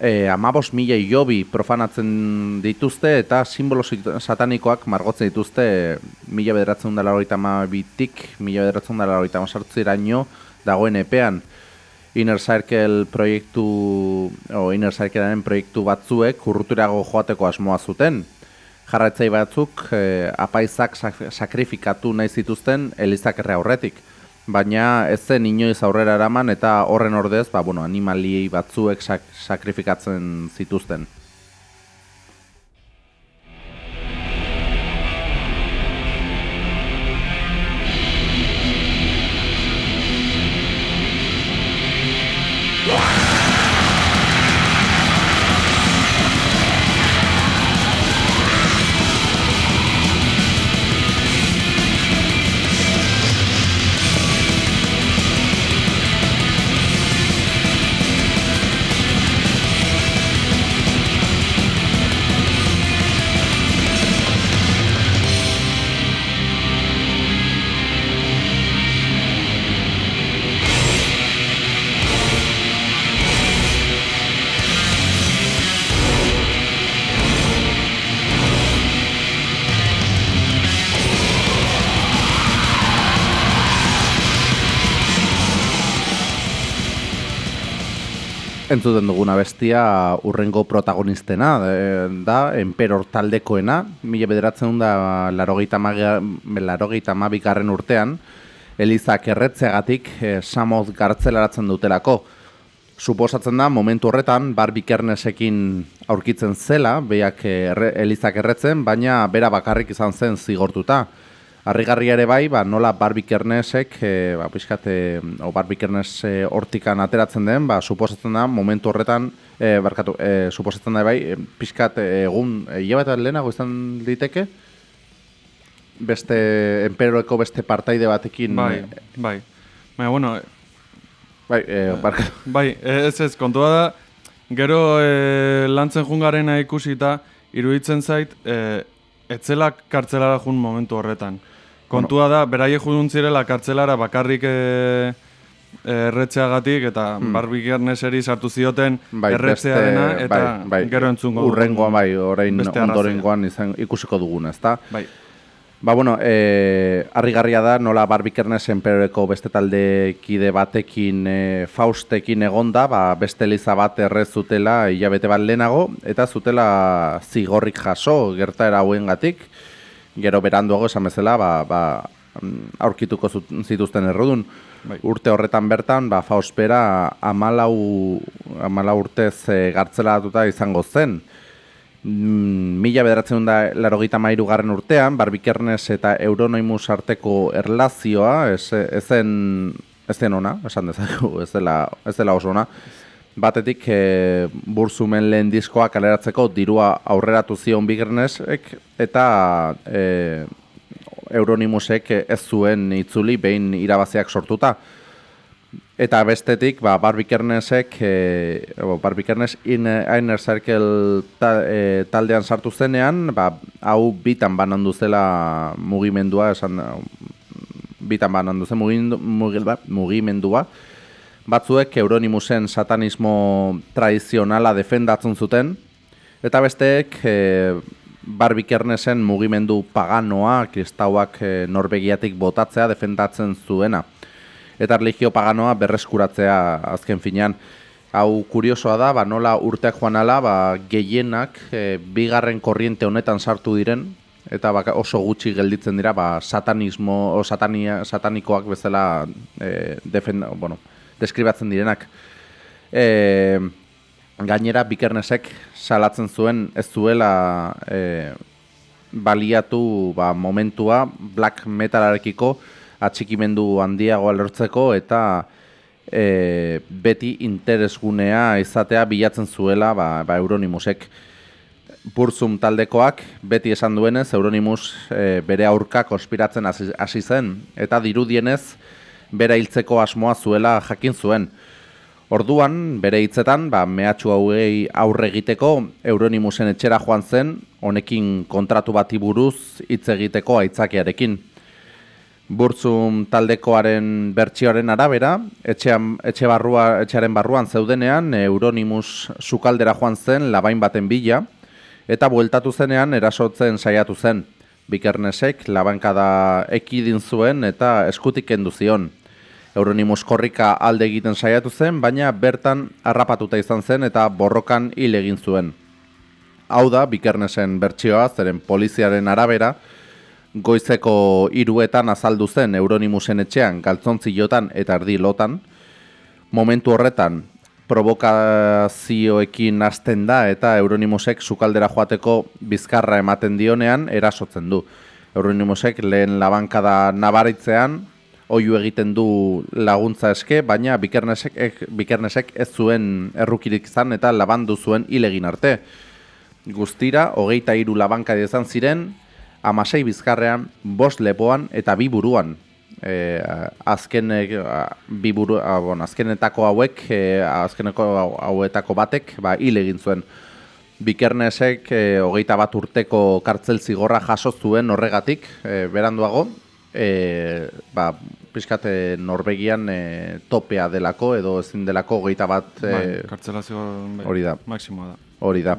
e, amabos mila jobi profanatzen dituzte eta simbolo satanikoak margotzen dituzte mila bederatzen dela horita amabitik, mila bederatzen dela horita iraino dagoen epean. Inner Circle proiektu, o Inner Circlearen proiektu batzuek urruturago joateko asmoa zuten. Jarraitzai batzuk e, apaizak sakrifikatu nahi zituzten elizak erre aurretik baina ez zen inoiz aurrera eraman eta horren ordez, ba, bueno, animaliei batzuek sakrifikatzen zituzten. Entzuten duguna bestia urrengo protagonistena, da, enperor taldekoena, mila bederatzen da larogeita, mabikarren urtean, Elizak erretzeagatik e, samoz gartzelaratzen dutelako. Suposatzen da, momentu horretan, barbikernesekin aurkitzen zela, behiak erre, Elizak erretzen, baina bera bakarrik izan zen zigortuta. Arrigarria ere bai, ba, nola barbikernesek, e, ba, pixkat, e, o barbikernes e, hortikan ateratzen den, ba, suposatzen da, momentu horretan, e, barkatu, e, suposatzen da bai, pixkat, egun, e, bat lehenago izan diteke, beste, enperoeko beste partaide batekin. Bai, bai. Baina, bueno, bai, e, barkatu. Bai, ez ez, kontua da, gero e, lantzen jungarena ikusita, iruditzen zait, e, etzelak kartzelara jun momentu horretan. Kontua da, beraie zirela kartzelara bakarrik e, erretzeagatik eta hmm. barbikerneseri sartu zioten bai, erretzearena eta bai, bai, gero entzungo Urrengoan bai, orain ondorengoan izan, ikusiko dugun, ezta? Bai. Ba, bueno, e, harrigarria da, nola barbikernesen peroreko beste talde kide batekin e, faustekin egonda, ba, beste liza bat errez zutela hilabete bat lehenago, eta zutela zigorrik jaso gerta hauen gatik, gero beranduago esan bezala, ba, ba, mm, aurkituko zituzten errudun. Bai. Urte horretan bertan, ba, Fauspera amalau, amalau urtez e, gartzelaratuta izango zen. Mm, Mila bederatzen da larogeita mairu garren urtean, Barbikernes eta Euronoimus arteko erlazioa, ez, ez zen, ez zen ona, esan dezakegu, ez dela, ez dela oso ona. Batetik, e, burzumen lehen diskoa kaleratzeko dirua aurreratu zion Bikernesek, eta e, Euronimusek ez zuen itzuli behin irabaziak sortuta. Eta bestetik, ba, Barbikernesek, e, Barbikernes Inner Circle ta, e, taldean sartu zenean, ba, hau bitan banandu zela mugimendua, esan bitan banandu zen mugimendu, mugi- ba, mugimendua. Batzuek Euronimusen satanismo tradizionala defendatzen zuten, eta besteek e, Barbikernesen mugimendu paganoa, kristauak e, Norvegiatik botatzea defendatzen zuena eta religio paganoa berreskuratzea azken finean. Hau kuriosoa da, ba, nola urteak joan ala, ba, gehienak e, bigarren korriente honetan sartu diren, eta baka, oso gutxi gelditzen dira ba, satanismo, o satania, satanikoak bezala e, defen, bueno, deskribatzen direnak. E, gainera, Bikernesek salatzen zuen ez zuela e, baliatu ba, momentua black metalarekiko atxikimendu handiagoa lortzeko eta e, beti interesgunea izatea bilatzen zuela ba, ba Euronimusek. Burzum taldekoak beti esan duenez Euronimus e, bere aurka konspiratzen hasi zen eta dirudienez bere hiltzeko asmoa zuela jakin zuen. Orduan, bere hitzetan, ba, mehatxu hauei aurre egiteko Euronimusen etxera joan zen, honekin kontratu bati buruz hitz egiteko aitzakiarekin. Burzum taldekoaren bertsioaren arabera, etxean, etxe barrua, etxearen barruan zeudenean Euronimus sukaldera joan zen labain baten bila, eta bueltatu zenean erasotzen saiatu zen. Bikernesek labankada ekidin zuen eta eskutik kendu zion. Euronimus korrika alde egiten saiatu zen, baina bertan harrapatuta izan zen eta borrokan hil egin zuen. Hau da, Bikernesen bertsioa, zeren poliziaren arabera, goizeko hiruetan azaldu zen Euronimusen etxean, galtzontziotan eta erdilotan. Momentu horretan, provokazioekin hasten da eta Euronimusek sukaldera joateko bizkarra ematen dionean erasotzen du. Euronimusek lehen labankada nabaritzean, oiu egiten du laguntza eske, baina Bikernesek, ek, Bikernesek ez zuen errukirik izan eta labandu zuen hilegin arte. Guztira, hogeita hiru labankade izan ziren, amasei bizkarrean, bost lepoan eta bi buruan. E, azken, bi buru, a, bon, azkenetako hauek, e, azkeneko hau- hauetako batek, ba, hil egin zuen. Bikernesek e, hogeita bat urteko kartzel zigorra jaso zuen horregatik, e, beranduago, e, ba, pixkate Norvegian e, topea delako, edo ezin delako hogeita bat e, bai, kartzelazio bai, hori da. maksimoa da. hori da.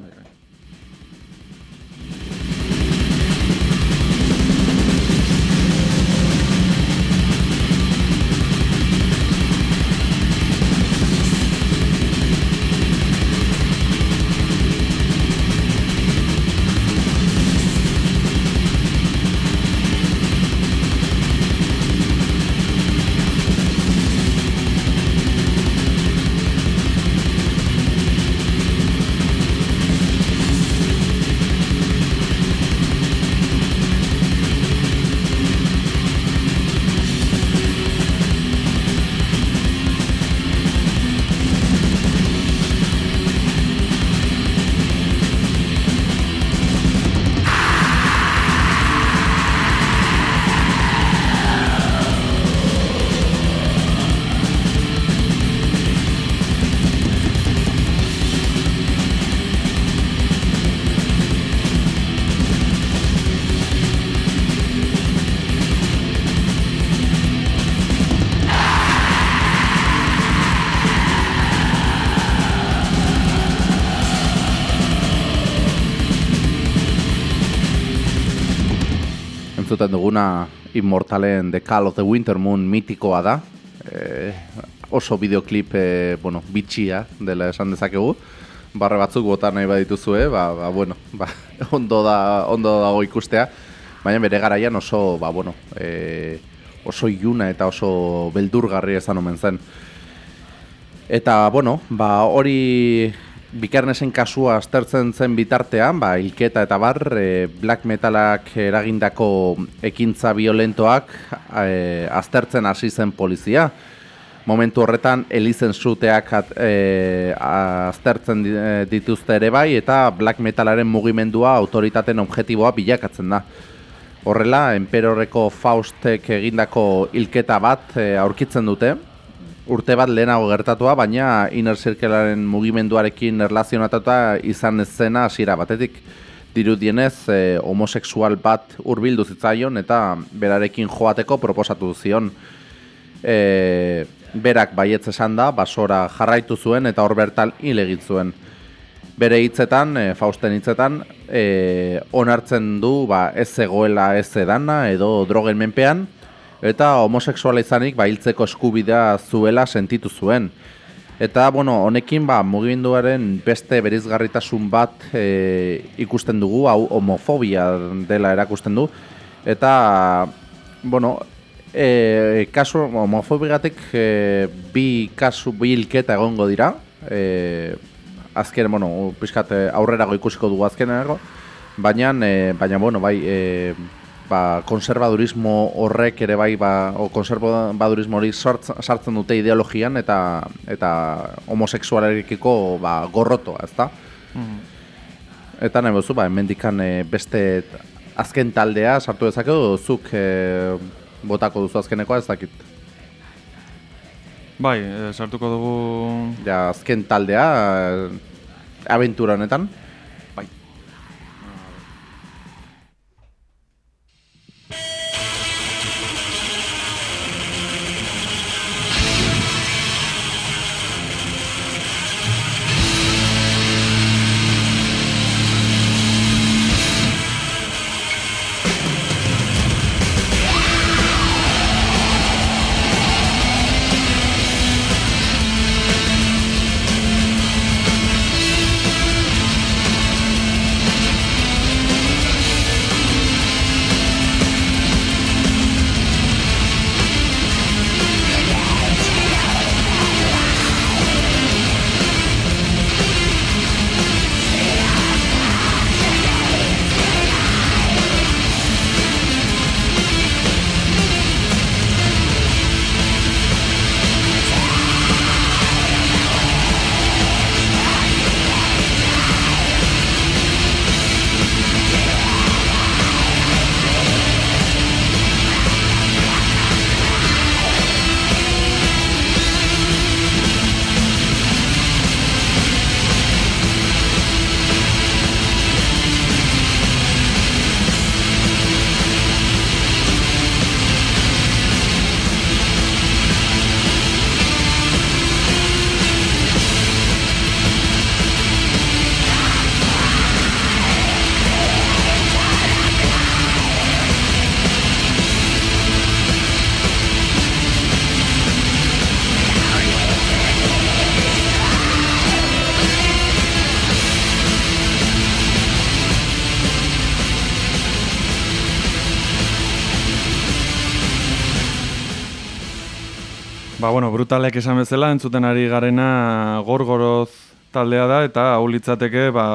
Entzuten duguna Immortalen The Call of the Winter Moon mitikoa da. E, oso bideoklip e, bueno, bitxia dela esan dezakegu. Barre batzuk bota nahi badituzue, ba, ba, bueno, ba, ondo, da, ondo dago ikustea. baina bere garaian oso, ba, bueno, e, oso iluna eta oso beldurgarri esan omen zen. Eta, bueno, ba, hori Bikarnesen kasua aztertzen zen bitartean, ba, hilketa eta bar, e, black metalak eragindako ekintza violentoak e, aztertzen hasi zen polizia. Momentu horretan, elizen zuteak e, aztertzen e, dituzte ere bai, eta black metalaren mugimendua autoritaten objetiboa bilakatzen da. Horrela, Emperorreko Faustek egindako hilketa bat e, aurkitzen dute, urte bat lehenago gertatua, baina Inner Circlearen mugimenduarekin erlazionatuta izan zena hasiera batetik. Dirudienez, e, homosexual bat hurbildu zitzaion eta berarekin joateko proposatu zion. E, berak baietz esan da, basora jarraitu zuen eta hor bertan hil zuen. Bere hitzetan, e, Fausten hitzetan, e, onartzen du ba, ez zegoela ez edana edo drogen menpean, eta homosexuala izanik ba, hiltzeko eskubidea zuela sentitu zuen. Eta, bueno, honekin ba, mugimenduaren beste berizgarritasun bat e, ikusten dugu, hau homofobia dela erakusten du. Eta, bueno, e, kasu homofobigatik e, bi kasu bi hilketa egongo dira. E, azken, bueno, pixkat aurrerago ikusiko dugu azkenago. Baina, e, baina, bueno, bai, e, ba, konservadurismo horrek ere bai, ba, o konservadurismo hori sartzen dute ideologian eta eta homosexualarekiko ba, gorrotoa, ezta? Eta nahi bezu, ba, hemendikan e, beste azken taldea sartu dezakegu, zuk e, botako duzu azkenekoa ez dakit. Bai, e, sartuko dugu... Ja, azken taldea, e, abentura honetan. Ba, bueno, brutalek esan bezala, entzuten ari garena gorgoroz taldea da, eta hau litzateke, ba,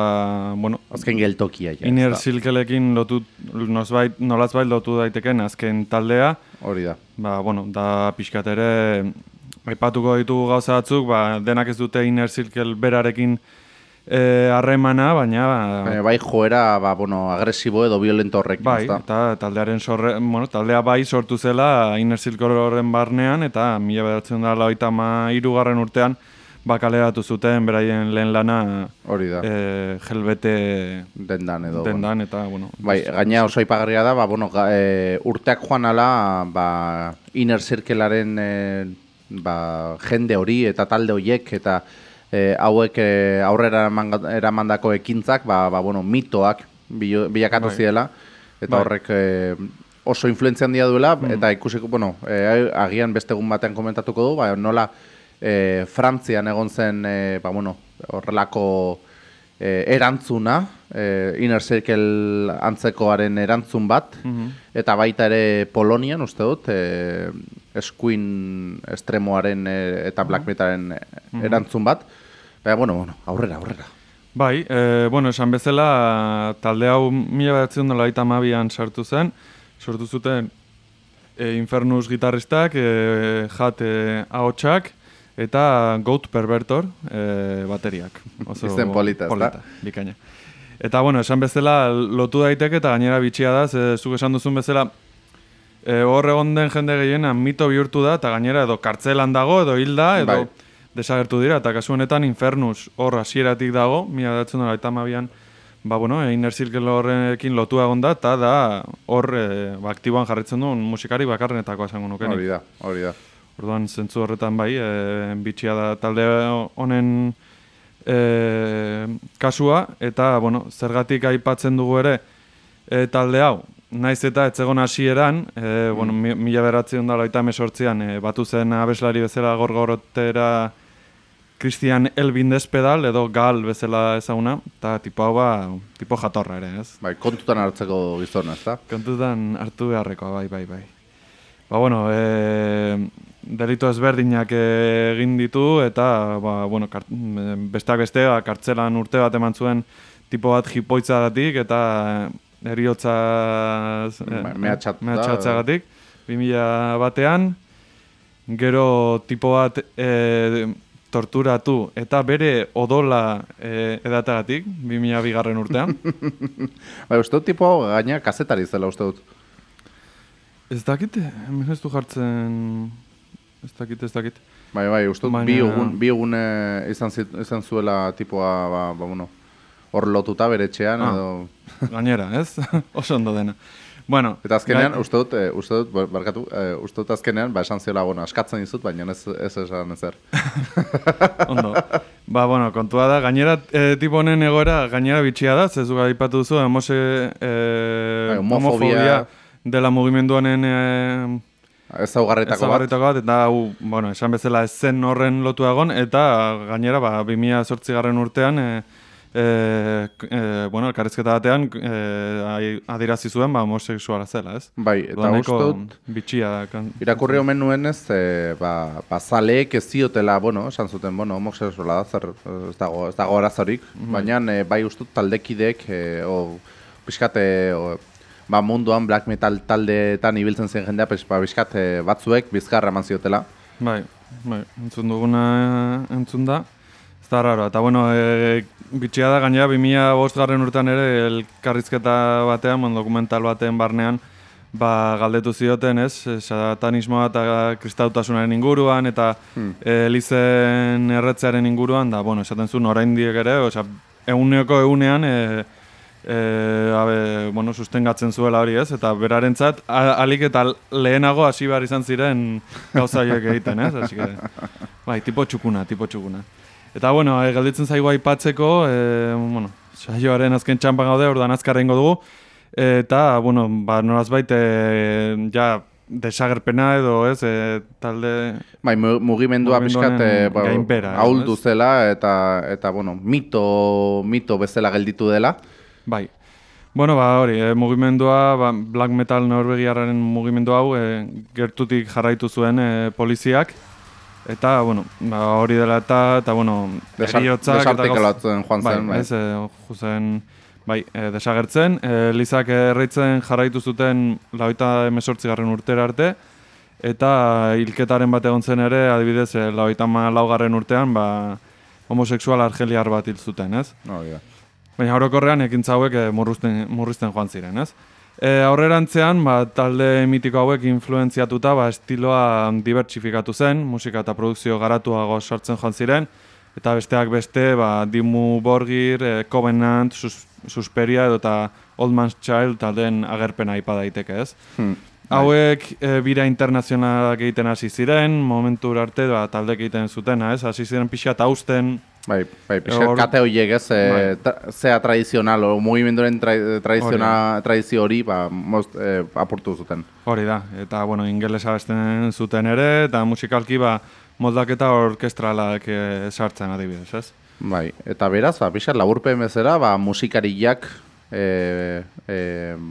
bueno, Azken geltokia ja. Ezta? Circleekin lotu, nolazbait, nolazbait lotu daiteken azken taldea, Hori da. ba, bueno, da pixkat ere, aipatuko ditugu gauza batzuk, ba, denak ez dute Inner Circle berarekin eh, harremana, baina, ba, Eh, bai joera, ba, bueno, agresibo edo violento horrekin, Bai, ezta? eta taldearen sorre, bueno, taldea bai sortu zela Inner Circle horren barnean eta mila bedertzen da laoita irugarren urtean bakaleratu zuten beraien lehen lana Hori da. e, helbete dendan edo. bueno. dendan eta, bueno, Bai, gaina oso aipagarria da, ba, bueno, ga, e, urteak joan ala, ba, Inner Circlearen e, ba, jende hori eta talde horiek eta e, hauek e, aurrera eraman- eramandako ekintzak, ba, ba, bueno, mitoak bilakatu Bai. ziela, eta Bai. horrek e, oso influentzia handia duela, eta ikusiko, bueno, e, agian beste egun batean komentatuko du, ba, nola e, Frantzian egon zen, e, ba, bueno, horrelako e, erantzuna, e, Inner Circle antzekoaren erantzun bat, eta baita ere Polonian, uste dut, e, eskuin estremoaren e, eta black metalen e, erantzun bat. Baina, bueno, bueno, aurrera, aurrera. Bai, e, bueno, esan bezala, talde hau mila behatzen dela eta mabian sartu zen, sortu zuten e, Infernus gitarristak, e, jat e, ahotsak, eta Goat Pervertor e, bateriak. Oso Izen polita, ezta? bikaina. Eta, bueno, esan bezala, lotu daiteke eta gainera bitxia da, ze zuk esan duzun bezala, e, hor egon den jende gehiena mito bihurtu da, eta gainera edo kartzelan dago, edo hilda, edo Bai. desagertu dira, eta kasu honetan Infernus hor hasieratik dago, mila datzen dara eta mabian, ba, bueno, e, horrekin lotua egon da, eta da hor e, ba, aktiboan jarritzen duen musikari bakarrenetako esango nukenik. Hori da, hori da. Orduan, zentzu horretan bai, e, bitxia da talde honen e, kasua, eta, bueno, zergatik aipatzen dugu ere e, talde hau, naiz eta etzegon hasieran, e, bueno, mi- mila beratzen dara eta mesortzian, e, batu zen abeslari bezala gorgorotera Christian Elvin Despedal, edo Gal bezala ezaguna, eta tipo hau ba, tipo jatorra ere, ez? Bai, kontutan hartzeko gizona, ezta? Kontutan hartu beharrekoa, bai, bai, bai. Ba, bueno, e, delito ezberdinak egin ditu, eta, ba, bueno, kart, besteak beste, ba, kartzelan urte bat eman zuen tipo bat jipoitzagatik, eta eriotza Ba, mehatxatuta. mehatxatzagatik, 2000 batean, gero tipo bat e, torturatu, eta bere odola e, edatagatik, 2000 bigarren urtean. Bai, uste dut tipo gaina kazetari zela uste dut. Ez dakit, ez du jartzen... Ez dakit, ez dakit. Bai, bai, uste Baina- bi egun, bi egun izan, zit- izan zuela tipoa, ba, ba, bueno, hor lotuta bere Ah. edo... Gainera, ez? Oso ondo dena. Bueno, Eta azkenean, gai- uste dut, eh, uste dut, bar- barkatu, eh, uste dut azkenean, ba, esan ziola, bueno, askatzen dizut, baina ez, ez esan ezer. ondo. Ba, bueno, kontua da, gainera e, tipo honen egoera gainera bitxia da, zezu aipatu duzu, emose, e, Bai, homofobia. homofobia dela mugimenduanen e, Ezaugarretako bat. ezagarritako bat, eta hau, bueno, esan bezala ez zen horren lotu egon, eta gainera, ba, 2008 garren urtean, e, e, e, bueno, elkarrizketa batean, e, adirazi zuen, ba, homosexuala zela, ez? Bai, eta uste dut, bitxia kan- irakurri omen nuen ez, e, ba, ba, zaleek ez ziotela, bueno, esan zuten, bueno, homosexuala da, zer, ez dago, ez dago arazorik, baina e, bai uste dut taldekideek, e, o, pixkate, o, ba, munduan black metal taldeetan ibiltzen zen jendea, pix, ba, e, batzuek bizkarra eman ziotela. Bai, bai, entzun duguna entzun da. Ez da raro, eta bueno, e, bitxia da gainera 2005 garren urtean ere elkarrizketa batean, bon, dokumental baten barnean, ba, galdetu zioten, ez, satanismoa eta kristautasunaren inguruan, eta e, elizen erretzearen inguruan, da, bueno, esaten zuen oraindik ere, osea, eguneko egunean, e, e, abe, bueno, sustengatzen zuela hori ez, eta berarentzat alik eta lehenago hasi behar izan ziren gauza horiek egiten, ez? Así que, bai, tipo txukuna, tipo txukuna. Eta bueno, e, galditzen zaigu aipatzeko, e, bueno, saioaren azken txampan gaude, ordan azkarrengo dugu, eta, bueno, ba, nolazbait, e, ja, desagerpena edo, ez, e, talde... Bai, mu- mugimendua pixkat e, ba, ahuldu zela eta, eta bueno, mito, mito bezala gelditu dela. Bai. Bueno, ba, hori, e, mugimendua, ba, black metal norvegiarraren mugimendu hau e, gertutik jarraitu zuen e, poliziak. Eta, bueno, ba, hori dela eta, eta, bueno, Desar- heriotzak eta desartikalatzen joan bai, zen, bai. Ez, e, jo zen, bai, e, desagertzen. E, Lizak erreitzen jarraitu zuten lauita emesortzi garren urtera arte. Eta hilketaren bat egon zen ere, adibidez, e, lauita laugarren urtean, ba, homosexual argeliar bat hil zuten, ez? Hori da. Baina orokorrean ekintza hauek eh, murruzten, murrizten joan ziren, ez? E, aurrerantzean, ba, talde mitiko hauek influenziatuta, ba, estiloa dibertsifikatu zen, musika eta produkzio garatuago sartzen joan ziren, eta besteak beste, ba, Dimu Borgir, e, Covenant, Sus, Susperia edo eta Old Man's Child taldeen agerpena aipa daiteke, ez? Hmm. Hauek e, bira internazionalak egiten hasi ziren, momentu arte ba, taldek egiten zutena, ez? Hasi ziren pixat hausten, Bai, bai, pixkat Hor- kate horiek ez, e, Bai. tra- zea tradizional, o mugimenduaren tra, tradiziona, tradizio hori, ba, most, e, apurtu zuten. Hori da, eta bueno, ingelesa abesten zuten ere, eta musikalki ba, moldaketa orkestralak eh, sartzen adibidez, ez? Bai, eta beraz, ba, pixat, laburpen bezala, ba, musikariak e, e,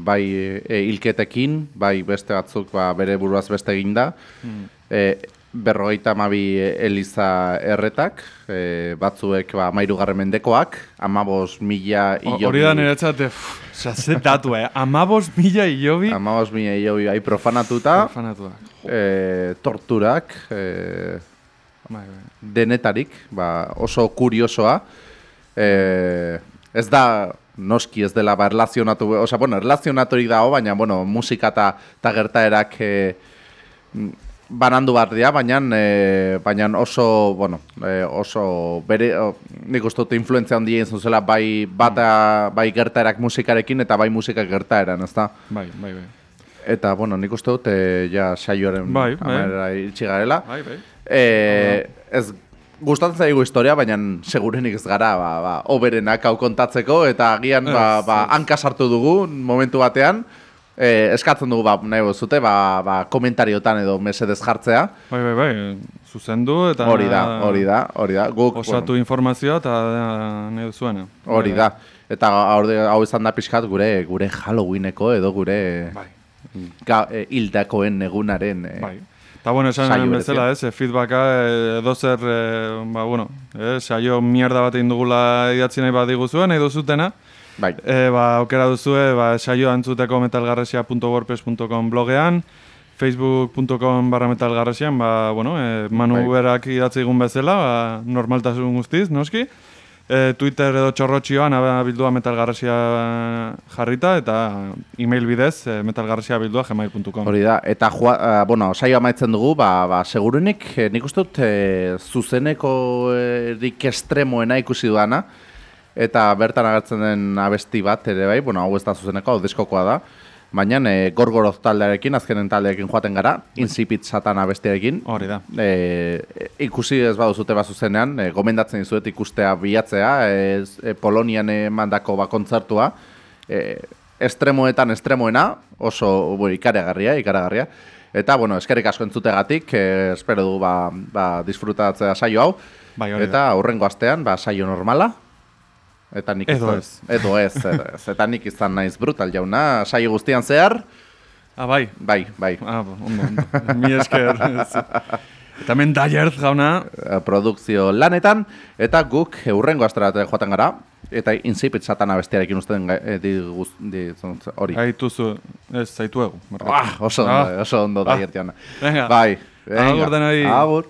bai e, hilketekin, bai beste batzuk ba, bere buruaz beste eginda, Hmm. e, berrogeita amabi eliza erretak, e, batzuek ba, mairugarren mendekoak, amabos mila hilobi... Hori da niretzat, oza, ze datu, eh? Amabos mila hilobi Amabos mila hilobi bai profanatuta, fanatuak. e, torturak, e, Bai, denetarik, ba, oso kuriosoa. E, ez da noski ez dela ba erlazionatu, osea, bueno, erlazionaturik dago, baina, bueno, musika eta ta gertaerak e, banandu behar dira, baina, e, baina oso, bueno, e, oso bere, o, nik uste dut influentzia handia izan zela bai, bata, bai gertaerak musikarekin eta bai musika gertaeran, ez da? Bai, bai, bai. Eta, bueno, nik uste dut, e, ja, saioaren Bai, bai. amarera iritsi garela. Bai, bai. E, ez gustatzen zaigu historia, baina segurenik ez gara, ba, ba, oberenak hau kontatzeko, eta agian ba, ba, hanka sartu dugu momentu batean, e, eskatzen dugu, ba, nahi zute, ba, ba, komentariotan edo mesedez jartzea. Bai, bai, bai. Zuzendu eta... Hori da, hori da, hori da. Guk, Osatu informazioa eta da, nahi duzuena. hori da. Eta hau, hau izan da pixkat gure gure Halloweeneko edo gure Bai. ga, e, hildakoen egunaren e, Bai. Eta bueno, esan bezala, ez, eh, feedbacka eh, edo zer, eh, ba, bueno, eh, saio mierda bat egin dugula idatzi nahi bat diguzuen, nahi duzutena, bai. e, ba, aukera duzue, ba, saio antzuteko metalgarresia.wordpress.com blogean, facebook.com barra metalgarresian, ba, bueno, e, manu Bai. berak idatzi egun bezala, ba, normaltasun guztiz, noski, e, Twitter edo txorrotxioan bildua metalgarresia jarrita, eta email bidez e, metalgarresia bildua gmail.com. Hori da, eta joa, bueno, saio amaitzen dugu, ba, ba segurunik, nik uste dut eh, zuzeneko erik estremoena ikusi duana, eta bertan agertzen den abesti bat ere bai, bueno, hau ez da zuzeneko, hau diskokoa da, baina e, gorgoroz taldearekin, azkenen taldearekin joaten gara, insipit satan abestiarekin, Hori da. e, ikusi ez baduzute ba zuzenean, e, gomendatzen dizuet ikustea bilatzea, e, Polonian emandako ba kontzertua, e, estremoetan estremoena, oso bo, ikaragarria, ikaragarria. Eta, bueno, eskerrik asko entzutegatik, e, espero du ba, ba, disfrutatzea saio hau. Bai, eta aurrengo astean, ba, saio normala. Eta nik Edo ez. Edo ez, edo ez. Eta nik izan naiz brutal jauna, saio guztian zehar, Ah, bai. bai, bai. Ah, ondo, ondo. Mi esker. Eta hemen Dayert jauna, eh, produkzio lanetan, eta guk urrengo astera joaten gara, eta insipit satana bestiarekin usten eh, guz- di, zontz- hori. haituzu, ez, zaitu egu. Ah, oso ondo, oso ondo Ah. da Venga. Bai, venga. Agur denoi. Agur.